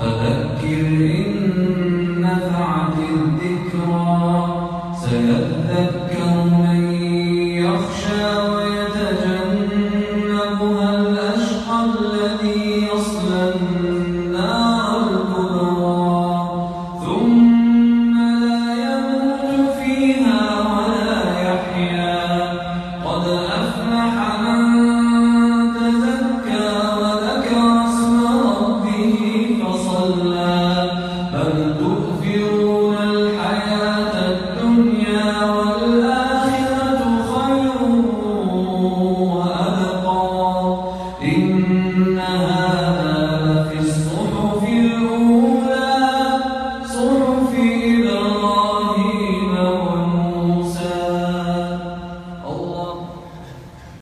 فذكر إن سيذكر